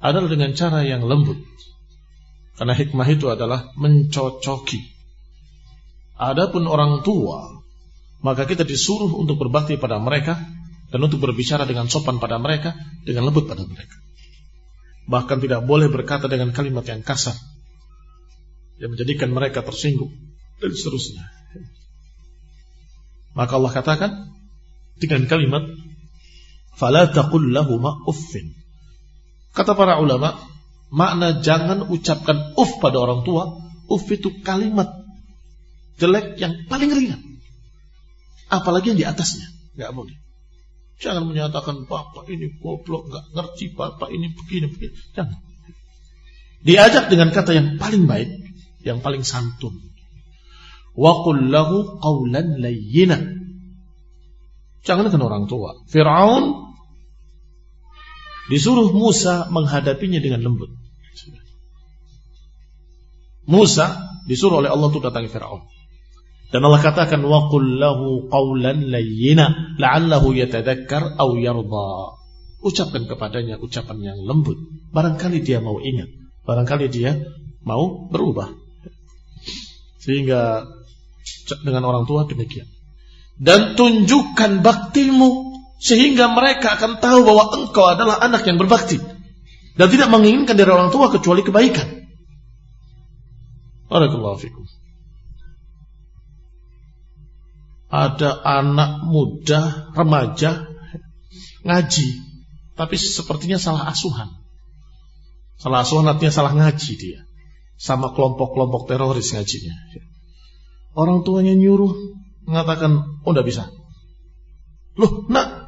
adalah dengan cara yang lembut. Karena hikmah itu adalah mencocoki. Adapun orang tua, maka kita disuruh untuk berbakti pada mereka dan untuk berbicara dengan sopan pada mereka, dengan lembut pada mereka. Bahkan tidak boleh berkata dengan kalimat yang kasar yang menjadikan mereka tersinggung dan seterusnya. Maka Allah katakan dengan kalimat fala taqul lahumā uffin. Kata para ulama, makna jangan ucapkan uff pada orang tua, uff itu kalimat jelek yang paling ringan. Apalagi yang di atasnya, nggak boleh. Jangan menyatakan bapak ini goblok, nggak ngerti bapak ini begini begini. Jangan. Diajak dengan kata yang paling baik, yang paling santun. Wa lahu qawlan layyina. Jangan dengan orang tua. Fir'aun disuruh Musa menghadapinya dengan lembut. Musa disuruh oleh Allah untuk datangi Fir'aun. Dan Allah katakan wa qul lahu qawlan layyina la'allahu yatadhakkar aw yarda. Ucapkan kepadanya ucapan yang lembut. Barangkali dia mau ingat, barangkali dia mau berubah. Sehingga dengan orang tua demikian. Dan tunjukkan baktimu sehingga mereka akan tahu bahwa engkau adalah anak yang berbakti dan tidak menginginkan dari orang tua kecuali kebaikan. Barakallahu. Ada anak muda, remaja ngaji, tapi sepertinya salah asuhan. Salah asuhan artinya salah ngaji dia. Sama kelompok-kelompok teroris ngajinya. Orang tuanya nyuruh mengatakan, oh tidak bisa. Loh, nak,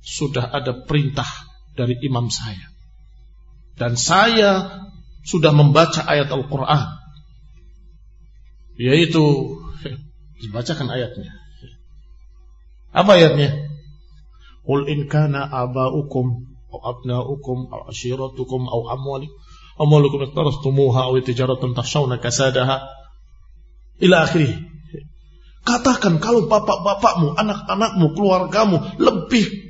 sudah ada perintah dari imam saya. Dan saya sudah membaca ayat Al-Quran. Yaitu, dibacakan ayatnya. Apa ayatnya? Qul in kana aba'ukum au abna'ukum au ashiratukum au amwalikum amwalukum iktarastumuha au tijaratan takhshawna kasadaha Ila akhirih. Katakan kalau bapak-bapakmu, anak-anakmu, keluargamu lebih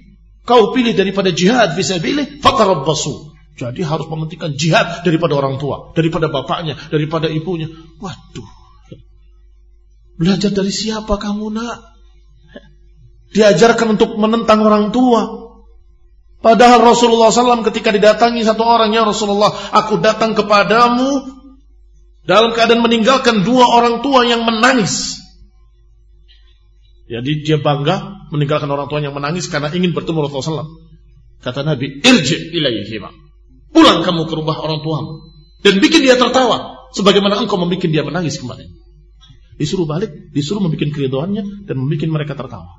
kau pilih daripada jihad fisabilillah, fatarabbasu. Jadi harus mementingkan jihad daripada orang tua, daripada bapaknya, daripada ibunya. Waduh. Belajar dari siapa kamu nak? Diajarkan untuk menentang orang tua. Padahal Rasulullah SAW ketika didatangi satu orang, ya Rasulullah, aku datang kepadamu dalam keadaan meninggalkan dua orang tua yang menangis. Jadi dia bangga meninggalkan orang tua yang menangis karena ingin bertemu Rasulullah SAW. Kata Nabi, irji ilaihima. Pulang kamu ke rumah orang tuamu. Dan bikin dia tertawa. Sebagaimana engkau membuat dia menangis kemarin. Disuruh balik, disuruh membuat keridoannya dan membuat mereka tertawa.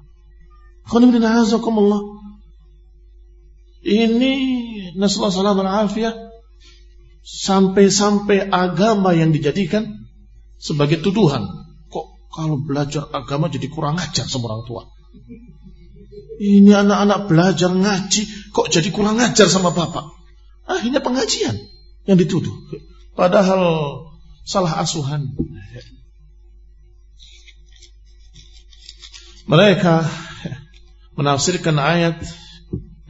Ini Nasallahu alaihi sampai-sampai agama yang dijadikan sebagai tuduhan. Kalau belajar agama jadi kurang ajar sama orang tua? Ini anak-anak belajar ngaji kok jadi kurang ajar sama bapak? Akhirnya pengajian yang dituduh. Padahal salah asuhan. Mereka menafsirkan ayat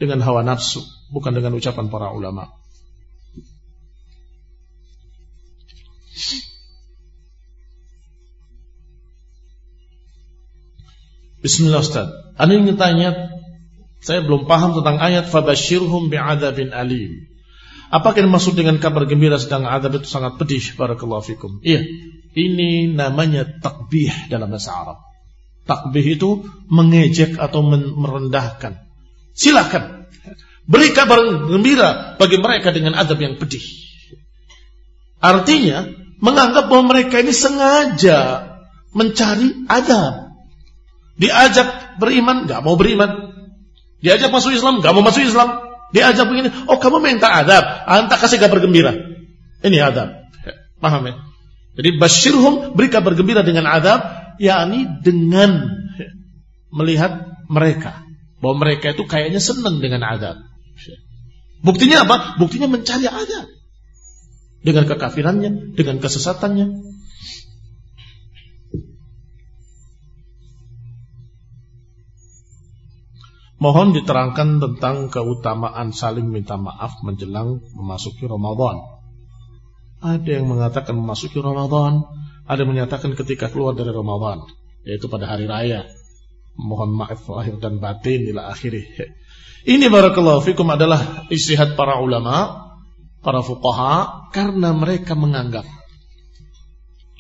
dengan hawa nafsu, bukan dengan ucapan para ulama. Bismillah Ustaz. Anda ingin tanya, saya belum paham tentang ayat fabashirhum bi'adzabin alim. Apakah yang maksud dengan kabar gembira sedang azab itu sangat pedih barakallahu fikum? Iya, ini namanya takbih dalam bahasa Arab. Takbih itu mengejek atau merendahkan. Silakan beri kabar gembira bagi mereka dengan azab yang pedih. Artinya menganggap bahwa mereka ini sengaja mencari adab. Diajak beriman, nggak mau beriman. Diajak masuk Islam, nggak mau masuk Islam. Diajak begini, oh kamu minta adab, anta kasih kabar gembira. Ini adab. Paham ya? Jadi basyirhum beri kabar gembira dengan adab, yakni dengan melihat mereka bahwa mereka itu kayaknya senang dengan adab. Buktinya apa? Buktinya mencari adab dengan kekafirannya, dengan kesesatannya. Mohon diterangkan tentang keutamaan saling minta maaf menjelang memasuki Ramadan. Ada yang mengatakan memasuki Ramadan, ada yang menyatakan ketika keluar dari Ramadan, yaitu pada hari raya. Mohon maaf lahir dan batin ila akhirih. Ini barakallahu fikum adalah istihad para ulama, para fuqaha karena mereka menganggap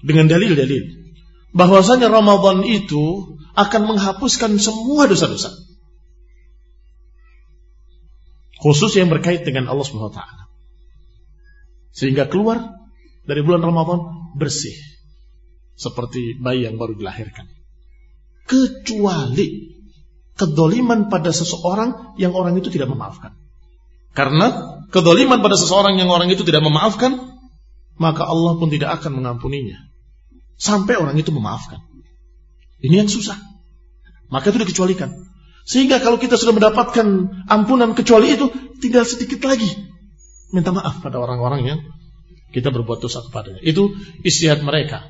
dengan dalil-dalil bahwasanya Ramadan itu akan menghapuskan semua dosa-dosa khusus yang berkait dengan Allah Subhanahu wa taala. Sehingga keluar dari bulan Ramadan bersih seperti bayi yang baru dilahirkan. Kecuali kedoliman pada seseorang yang orang itu tidak memaafkan. Karena kedoliman pada seseorang yang orang itu tidak memaafkan, maka Allah pun tidak akan mengampuninya. Sampai orang itu memaafkan. Ini yang susah. Maka itu dikecualikan. Sehingga kalau kita sudah mendapatkan ampunan kecuali itu, tinggal sedikit lagi minta maaf pada orang-orang yang kita berbuat dosa kepadanya. Itu istihad mereka.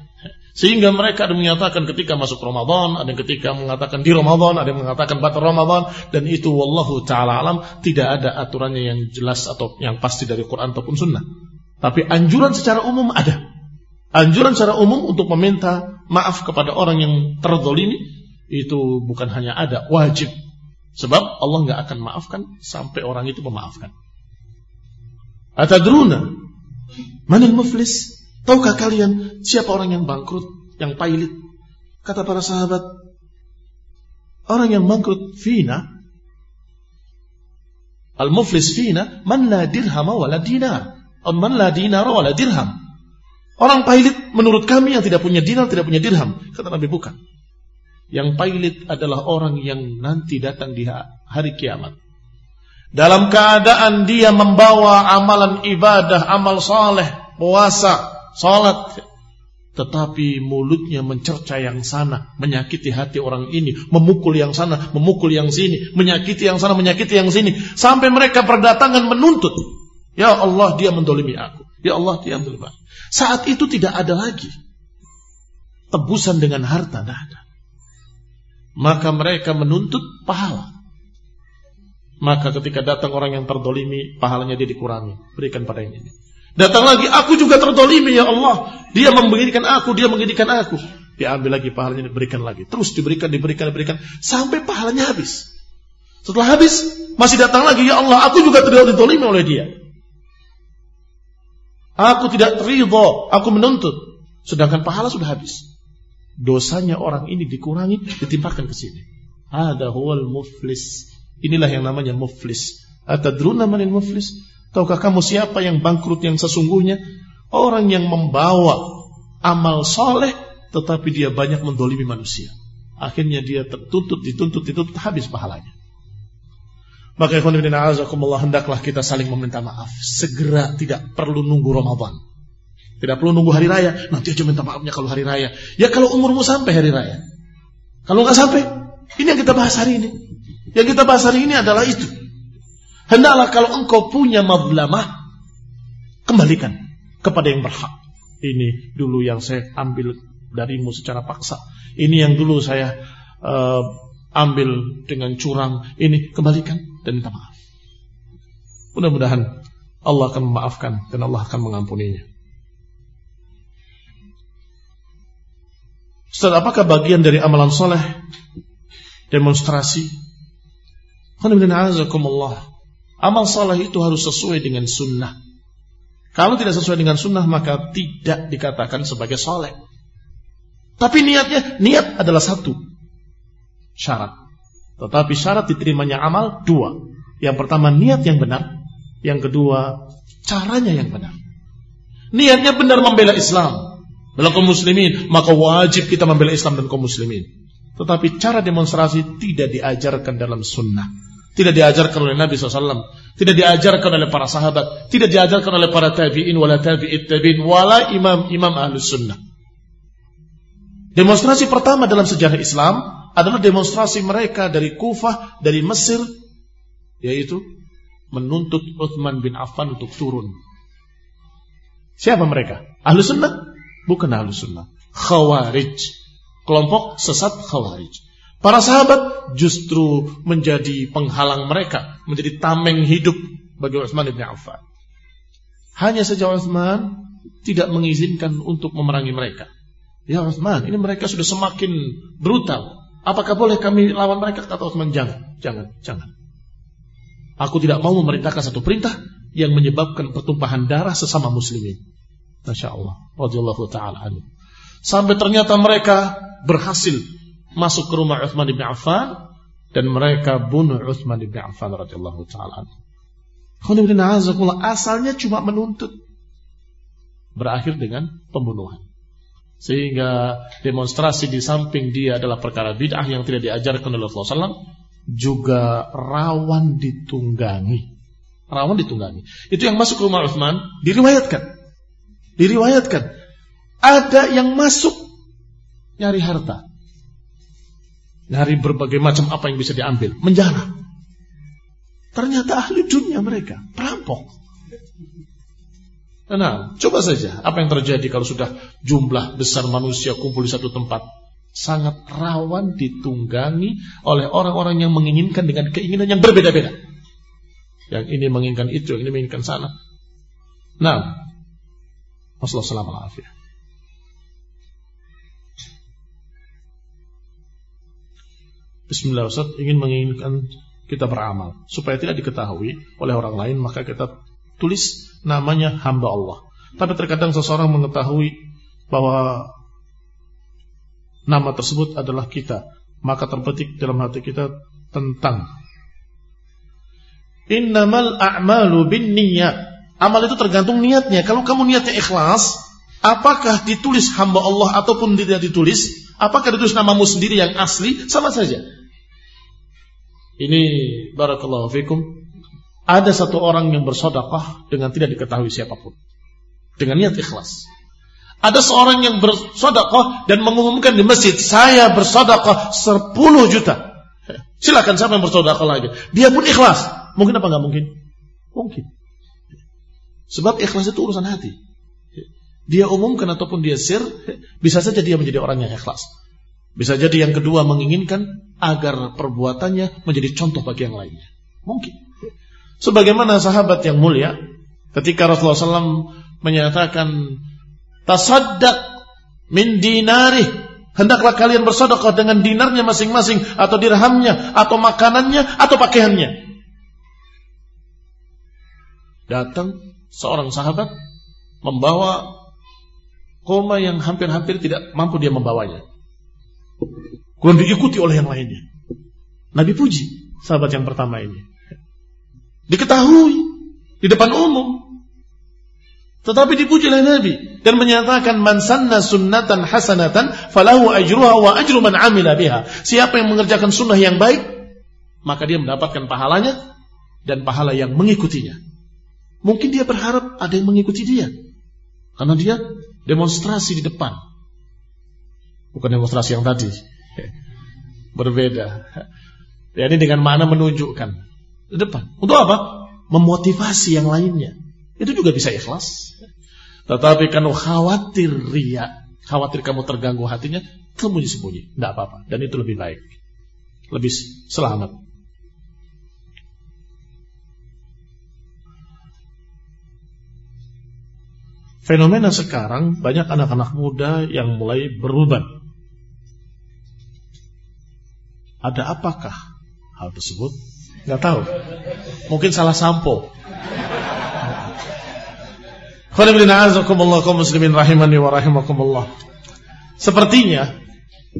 Sehingga mereka ada menyatakan ketika masuk Ramadan, ada yang ketika mengatakan di Ramadan, ada yang mengatakan batal Ramadan, dan itu wallahu taala alam tidak ada aturannya yang jelas atau yang pasti dari Quran ataupun Sunnah. Tapi anjuran secara umum ada. Anjuran secara umum untuk meminta maaf kepada orang yang terzolimi itu bukan hanya ada, wajib. Sebab Allah nggak akan maafkan sampai orang itu memaafkan. Atadruna manil muflis? Tahukah kalian siapa orang yang bangkrut, yang pailit? Kata para sahabat, orang yang bangkrut fina Al-muflis fina man la dirham wa la dinar. Man la dinar wa la dirham. Orang pailit menurut kami yang tidak punya dinar, tidak punya dirham. Kata Nabi bukan. Yang pailit adalah orang yang nanti datang di hari kiamat. Dalam keadaan dia membawa amalan ibadah, amal saleh, puasa, salat, tetapi mulutnya mencerca yang sana, menyakiti hati orang ini, memukul yang sana, memukul yang sini, menyakiti yang sana, menyakiti yang sini, sampai mereka berdatangan menuntut. Ya Allah, dia mendolimi aku. Ya Allah, dia mendolimi aku. Saat itu tidak ada lagi tebusan dengan harta, tidak ada maka mereka menuntut pahala. Maka ketika datang orang yang terdolimi, pahalanya dia dikurangi. Berikan pada yang ini. Datang lagi, aku juga terdolimi ya Allah. Dia memberikan aku, dia mengidikan aku. Diambil lagi pahalanya, diberikan lagi. Terus diberikan, diberikan, diberikan. Sampai pahalanya habis. Setelah habis, masih datang lagi, ya Allah, aku juga tidak didolimi oleh dia. Aku tidak ridho, aku menuntut. Sedangkan pahala sudah habis dosanya orang ini dikurangi, ditimpakan ke sini. Ada huwal muflis. Inilah yang namanya muflis. Atadruna manil muflis? Tahukah kamu siapa yang bangkrut yang sesungguhnya? Orang yang membawa amal soleh, tetapi dia banyak mendolimi manusia. Akhirnya dia tertuntut, dituntut, dituntut, habis pahalanya. Maka ikhwan ibn hendaklah kita saling meminta maaf. Segera tidak perlu nunggu Ramadan. Tidak perlu nunggu hari raya. Nanti aja minta maafnya kalau hari raya. Ya kalau umurmu sampai hari raya. Kalau nggak sampai, ini yang kita bahas hari ini. Yang kita bahas hari ini adalah itu. Hendaklah kalau engkau punya madlamah, kembalikan kepada yang berhak. Ini dulu yang saya ambil darimu secara paksa. Ini yang dulu saya uh, ambil dengan curang. Ini kembalikan dan minta maaf. Mudah-mudahan Allah akan memaafkan dan Allah akan mengampuninya. Ustaz, apakah bagian dari amalan soleh demonstrasi? Amal soleh itu harus sesuai dengan sunnah. Kalau tidak sesuai dengan sunnah maka tidak dikatakan sebagai soleh. Tapi niatnya, niat adalah satu syarat. Tetapi syarat diterimanya amal dua. Yang pertama niat yang benar, yang kedua caranya yang benar. Niatnya benar membela Islam, bela kaum muslimin, maka wajib kita membela Islam dan kaum muslimin. Tetapi cara demonstrasi tidak diajarkan dalam sunnah. Tidak diajarkan oleh Nabi SAW. Tidak diajarkan oleh para sahabat. Tidak diajarkan oleh para tabi'in, wala tabi'it tabi'in, wala imam-imam ahlus sunnah. Demonstrasi pertama dalam sejarah Islam adalah demonstrasi mereka dari Kufah, dari Mesir, yaitu menuntut Uthman bin Affan untuk turun. Siapa mereka? Ahlus sunnah? Bukan ahlu sunnah. Khawarij. Kelompok sesat khawarij. Para sahabat justru menjadi penghalang mereka, menjadi tameng hidup bagi Utsman bin Affan. Hanya saja Utsman tidak mengizinkan untuk memerangi mereka. Ya Utsman, ini mereka sudah semakin brutal. Apakah boleh kami lawan mereka? Kata Utsman, jangan, jangan, jangan. Aku tidak mau memerintahkan satu perintah yang menyebabkan pertumpahan darah sesama muslimin. Masya Allah. Radiyallahu ta'ala. Sampai ternyata mereka berhasil masuk ke rumah Uthman bin Affan dan mereka bunuh Uthman bin Affan radhiyallahu taala asalnya cuma menuntut berakhir dengan pembunuhan. Sehingga demonstrasi di samping dia adalah perkara bid'ah yang tidak diajarkan oleh Rasulullah SAW juga rawan ditunggangi. Rawan ditunggangi. Itu yang masuk ke rumah Uthman diriwayatkan. Diriwayatkan ada yang masuk nyari harta. Nyari berbagai macam apa yang bisa diambil. Menjara. Ternyata ahli dunia mereka. Perampok. Nah, coba saja apa yang terjadi kalau sudah jumlah besar manusia kumpul di satu tempat. Sangat rawan ditunggangi oleh orang-orang yang menginginkan dengan keinginan yang berbeda-beda. Yang ini menginginkan itu, yang ini menginginkan sana. Nah, Wassalamualaikum warahmatullahi Bismillah Ustaz ingin menginginkan kita beramal supaya tidak diketahui oleh orang lain maka kita tulis namanya hamba Allah. Tapi terkadang seseorang mengetahui bahwa nama tersebut adalah kita, maka terpetik dalam hati kita tentang innamal a'malu bin niat. Amal itu tergantung niatnya. Kalau kamu niatnya ikhlas, apakah ditulis hamba Allah ataupun tidak ditulis, apakah ditulis namamu sendiri yang asli, sama saja. Ini barakallahu fikum. Ada satu orang yang bersodakah dengan tidak diketahui siapa pun. Dengan niat ikhlas. Ada seorang yang bersodakah dan mengumumkan di masjid, saya bersodakah 10 juta. Silakan siapa yang bersodakah lagi. Dia pun ikhlas. Mungkin apa nggak mungkin? Mungkin. Sebab ikhlas itu urusan hati. Dia umumkan ataupun dia sir, bisa saja dia menjadi orang yang ikhlas. Bisa jadi yang kedua menginginkan agar perbuatannya menjadi contoh bagi yang lainnya. Mungkin. Sebagaimana sahabat yang mulia ketika Rasulullah SAW menyatakan tasaddaq min dinari hendaklah kalian bersedekah dengan dinarnya masing-masing atau dirhamnya atau makanannya atau pakaiannya. Datang seorang sahabat membawa koma yang hampir-hampir tidak mampu dia membawanya. Kemudian diikuti oleh yang lainnya. Nabi puji sahabat yang pertama ini. Diketahui di depan umum. Tetapi dipuji oleh Nabi dan menyatakan man sanna sunnatan hasanatan falahu ajruha wa ajru man amila biha. Siapa yang mengerjakan sunnah yang baik, maka dia mendapatkan pahalanya dan pahala yang mengikutinya. Mungkin dia berharap ada yang mengikuti dia. Karena dia demonstrasi di depan. Bukan demonstrasi yang tadi berbeda. Ya, ini dengan mana menunjukkan di depan. Untuk apa? Memotivasi yang lainnya. Itu juga bisa ikhlas. Tetapi kalau khawatir ria, khawatir kamu terganggu hatinya, sembunyi-sembunyi, tidak apa-apa. Dan itu lebih baik, lebih selamat. Fenomena sekarang banyak anak-anak muda yang mulai berubah ada apakah hal tersebut? Gak tahu. Mungkin salah sampo. muslimin. Sepertinya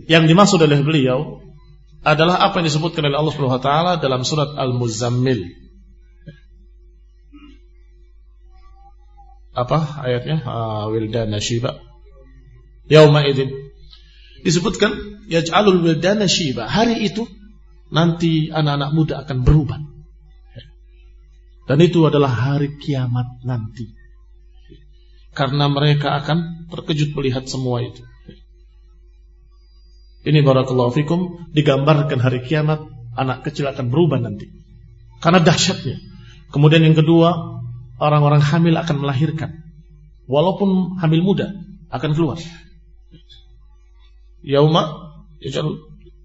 yang dimaksud oleh beliau adalah apa yang disebutkan oleh Allah Subhanahu wa taala dalam surat Al-Muzammil. Apa ayatnya? Ah, wildana syiba. Yauma idzin disebutkan yaj'alul wildana syiba. Hari itu nanti anak-anak muda akan berubah. Dan itu adalah hari kiamat nanti. Karena mereka akan terkejut melihat semua itu. Ini barakallahu fikum digambarkan hari kiamat anak kecil akan berubah nanti. Karena dahsyatnya. Kemudian yang kedua, orang-orang hamil akan melahirkan. Walaupun hamil muda akan keluar yauma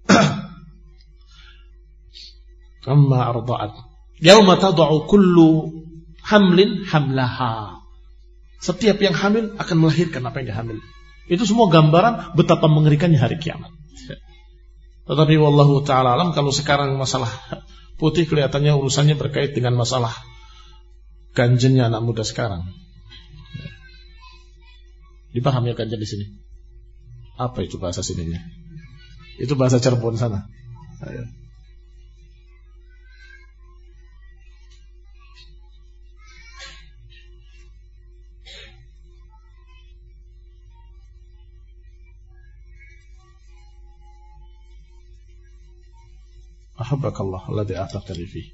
amma arda'at. Yauma tad'u kullu hamlin hamlaha. Setiap yang hamil akan melahirkan apa yang dihamil. Itu semua gambaran betapa mengerikannya hari kiamat. Tetapi wallahu taala alam kalau sekarang masalah putih kelihatannya urusannya berkait dengan masalah ganjennya anak muda sekarang. Dipahami ya ganjen di sini? Apa itu bahasa sininya? Itu bahasa Cirebon sana. Ayo. أحبك الله الذي أعتقني فيه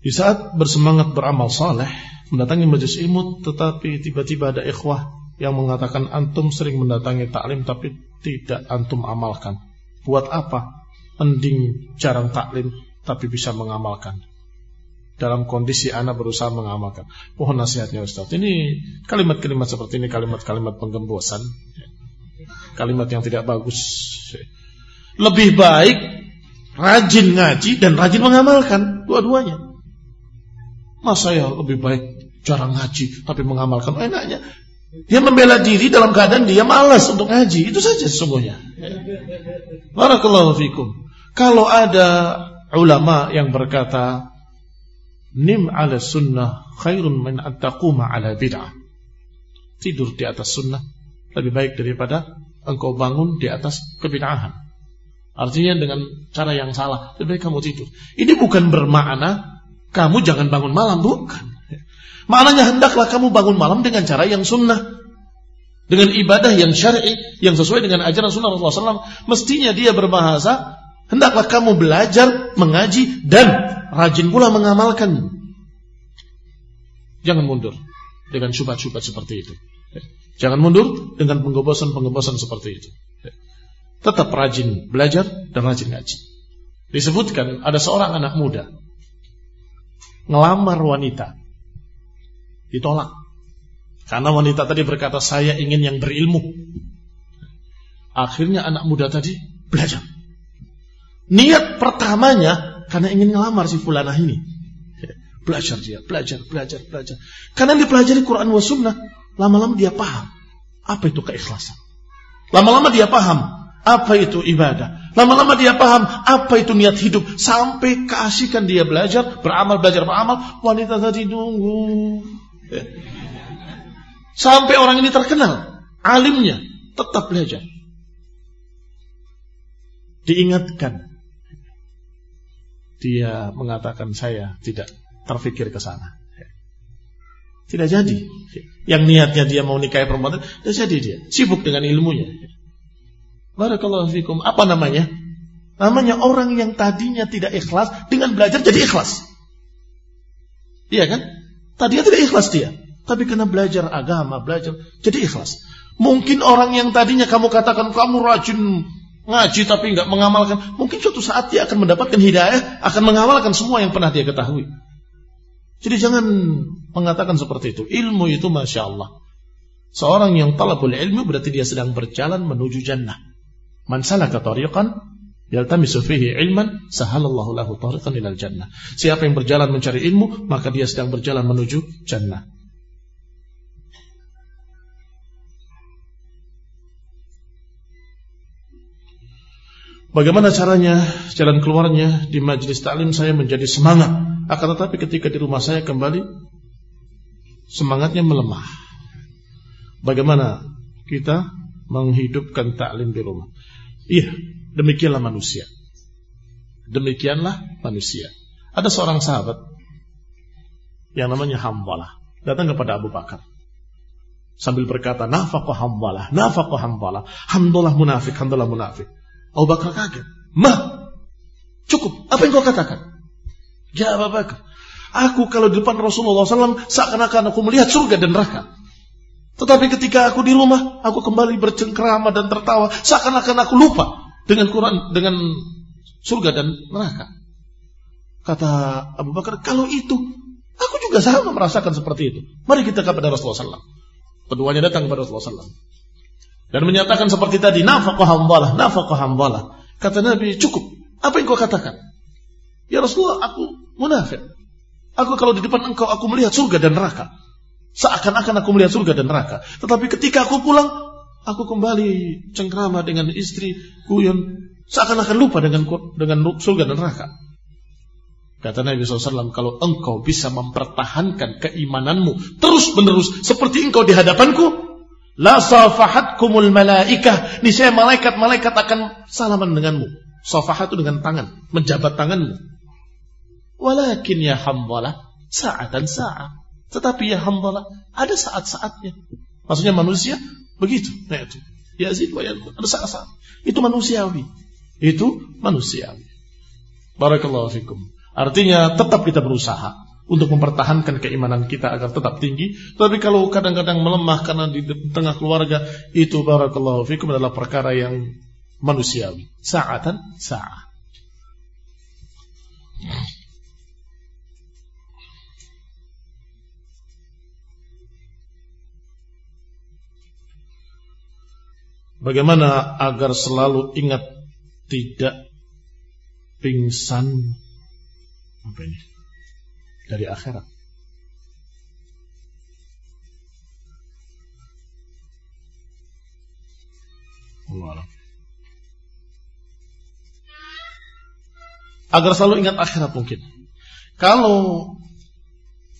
Di saat bersemangat beramal saleh, mendatangi majelis ilmu, tetapi tiba-tiba ada ikhwah yang mengatakan antum sering mendatangi taklim tapi tidak antum amalkan. Buat apa? Mending jarang taklim tapi bisa mengamalkan. Dalam kondisi anak berusaha mengamalkan. Mohon nasihatnya Ustaz. Ini kalimat-kalimat seperti ini kalimat-kalimat penggembosan. Kalimat yang tidak bagus. Lebih baik rajin ngaji dan rajin mengamalkan dua-duanya. Masa ya lebih baik jarang ngaji tapi mengamalkan enaknya. Dia membela diri dalam keadaan dia malas untuk ngaji. Itu saja sesungguhnya. Barakallahu fikum. Kalau ada ulama yang berkata nim ala sunnah khairun min attaquma ala bid'ah. Tidur di atas sunnah lebih baik daripada engkau bangun di atas kebid'ahan. Artinya dengan cara yang salah, lebih baik kamu tidur. Ini bukan bermakna kamu jangan bangun malam, bukan. Maknanya hendaklah kamu bangun malam dengan cara yang sunnah. Dengan ibadah yang syar'i, yang sesuai dengan ajaran sunnah Rasulullah SAW. Mestinya dia berbahasa, hendaklah kamu belajar, mengaji, dan rajin pula mengamalkan. Jangan mundur dengan syubhat-syubhat seperti itu. Jangan mundur dengan penggobosan-penggobosan seperti itu. Tetap rajin belajar dan rajin ngaji. Disebutkan ada seorang anak muda ngelamar wanita. Ditolak. Karena wanita tadi berkata, saya ingin yang berilmu. Akhirnya anak muda tadi belajar. Niat pertamanya karena ingin ngelamar si fulanah ini. Belajar dia, belajar, belajar, belajar. Karena dia pelajari Quran wa sunnah, lama-lama dia paham. Apa itu keikhlasan? Lama-lama dia paham apa itu ibadah. Lama-lama dia paham apa itu niat hidup. Sampai keasikan dia belajar, beramal, belajar, beramal. Wanita tadi nunggu. Sampai orang ini terkenal. Alimnya tetap belajar. Diingatkan. Dia mengatakan saya tidak terfikir ke sana. Tidak jadi. Yang niatnya dia mau nikahi perempuan, tidak jadi dia. Sibuk dengan ilmunya. Barakallahu fikum. Apa namanya? Namanya orang yang tadinya tidak ikhlas dengan belajar jadi ikhlas. Iya kan? Tadinya tidak ikhlas dia. Tapi karena belajar agama, belajar jadi ikhlas. Mungkin orang yang tadinya kamu katakan kamu rajin ngaji tapi nggak mengamalkan, mungkin suatu saat dia akan mendapatkan hidayah, akan mengamalkan semua yang pernah dia ketahui. Jadi jangan mengatakan seperti itu. Ilmu itu masya Allah. Seorang yang talabul ilmu berarti dia sedang berjalan menuju jannah. Man salaka tariqan yaltamisu fihi ilman sahalallahu lahu tariqan ilal jannah. Siapa yang berjalan mencari ilmu, maka dia sedang berjalan menuju jannah. Bagaimana caranya, jalan keluarnya di majelis taklim saya menjadi semangat. Akan tetapi ketika di rumah saya kembali, semangatnya melemah. Bagaimana kita menghidupkan taklim di rumah? Iya, demikianlah manusia. Demikianlah manusia. Ada seorang sahabat yang namanya Hambalah datang kepada Abu Bakar sambil berkata nafaqah Hambalah, nafaqah Hambalah, hamdalah munafik, hamdalah munafik. Abu Bakar kaget. Mah, cukup. Apa yang kau katakan? Ya Abu Bakar, aku kalau di depan Rasulullah SAW seakan-akan aku melihat surga dan neraka. Tetapi ketika aku di rumah, aku kembali bercengkrama dan tertawa, seakan-akan aku lupa dengan Quran, dengan surga dan neraka. Kata Abu Bakar, kalau itu, aku juga sama merasakan seperti itu. Mari kita kepada Rasulullah SAW. Keduanya datang kepada Rasulullah SAW. Dan menyatakan seperti tadi, nafaqah hamdalah, nafaqah hamdalah. Kata Nabi, cukup. Apa yang kau katakan? Ya Rasulullah, aku munafik. Aku kalau di depan engkau, aku melihat surga dan neraka. Seakan-akan aku melihat surga dan neraka. Tetapi ketika aku pulang, aku kembali cengkrama dengan istri, kuyon. Seakan-akan lupa dengan dengan surga dan neraka. Kata Nabi SAW, kalau engkau bisa mempertahankan keimananmu terus menerus seperti engkau di hadapanku, La safahatkumul malaikah. Niscaya malaikat-malaikat akan salaman denganmu. Safahat itu dengan tangan. Menjabat tanganmu. Walakin ya hamdalah. Sa'atan sa'a. Tetapi ya hamdalah. Ada saat-saatnya. Maksudnya manusia begitu. Nah itu. Yazid wa Ada saat-saat. Itu manusiawi. Itu manusiawi. Barakallahu fikum. Artinya tetap kita berusaha untuk mempertahankan keimanan kita agar tetap tinggi. Tapi kalau kadang-kadang melemah karena di tengah keluarga, itu barakallahu fikum adalah perkara yang manusiawi. Sa'atan sa'ah. Bagaimana agar selalu ingat tidak pingsan apa ini? dari akhirat. Allah Agar selalu ingat akhirat mungkin. Kalau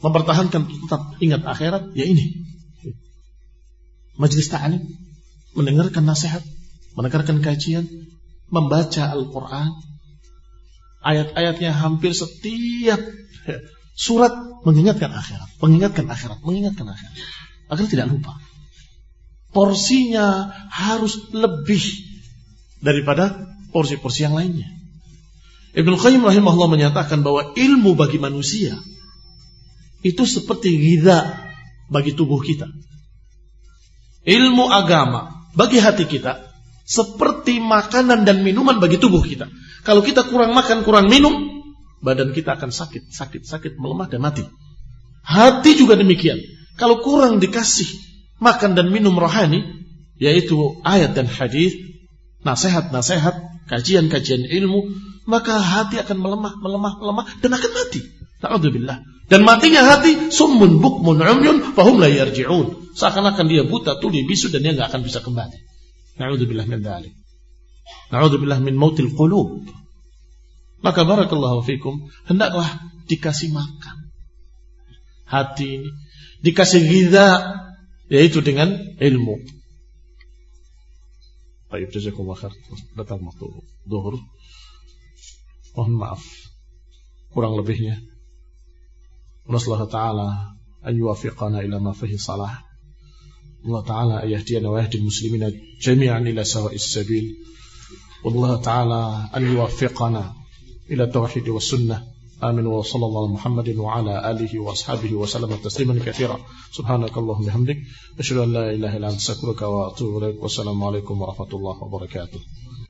mempertahankan tetap ingat akhirat, ya ini. Majelis ta'alim, mendengarkan nasihat, mendengarkan kajian, membaca Al-Quran, ayat-ayatnya hampir setiap Surat mengingatkan akhirat, mengingatkan akhirat, mengingatkan akhirat. Agar tidak lupa. Porsinya harus lebih daripada porsi-porsi yang lainnya. Ibnu Qayyim rahimahullah menyatakan bahwa ilmu bagi manusia itu seperti giza bagi tubuh kita. Ilmu agama bagi hati kita seperti makanan dan minuman bagi tubuh kita. Kalau kita kurang makan, kurang minum, badan kita akan sakit, sakit, sakit, melemah dan mati. Hati juga demikian. Kalau kurang dikasih makan dan minum rohani, yaitu ayat dan hadis, nasihat-nasihat, kajian-kajian ilmu, maka hati akan melemah, melemah, melemah dan akan mati. Na'udzubillah. Dan matinya hati summun bukmun umyun fahum la yarji'un. Seakan-akan dia buta, tuli, bisu dan dia nggak akan bisa kembali. Na'udzubillah min dzalik. Na'udzubillah min mautil qulub. Maka barakallahu fikum, hendaklah dikasih makan. Hati ini dikasih giza yaitu dengan ilmu. Baik, jazakumullah khair. Datang waktu duhur. Mohon maaf. Kurang lebihnya. Allah Ta'ala an yuwafiqana ila ma fihi salah. Allah Ta'ala ayahdiyana wa yahdi muslimina jami'an ila sawa'is sabil. والله تعالى أن يوفقنا إلى التوحيد والسنة آمين وصلى الله على محمد وعلى آله وأصحابه وسلم تسليما كثيرا سبحانك اللهم وبحمدك أشهد أن لا إله إلا أنت أستغفرك وأتوب إليك والسلام عليكم ورحمة الله وبركاته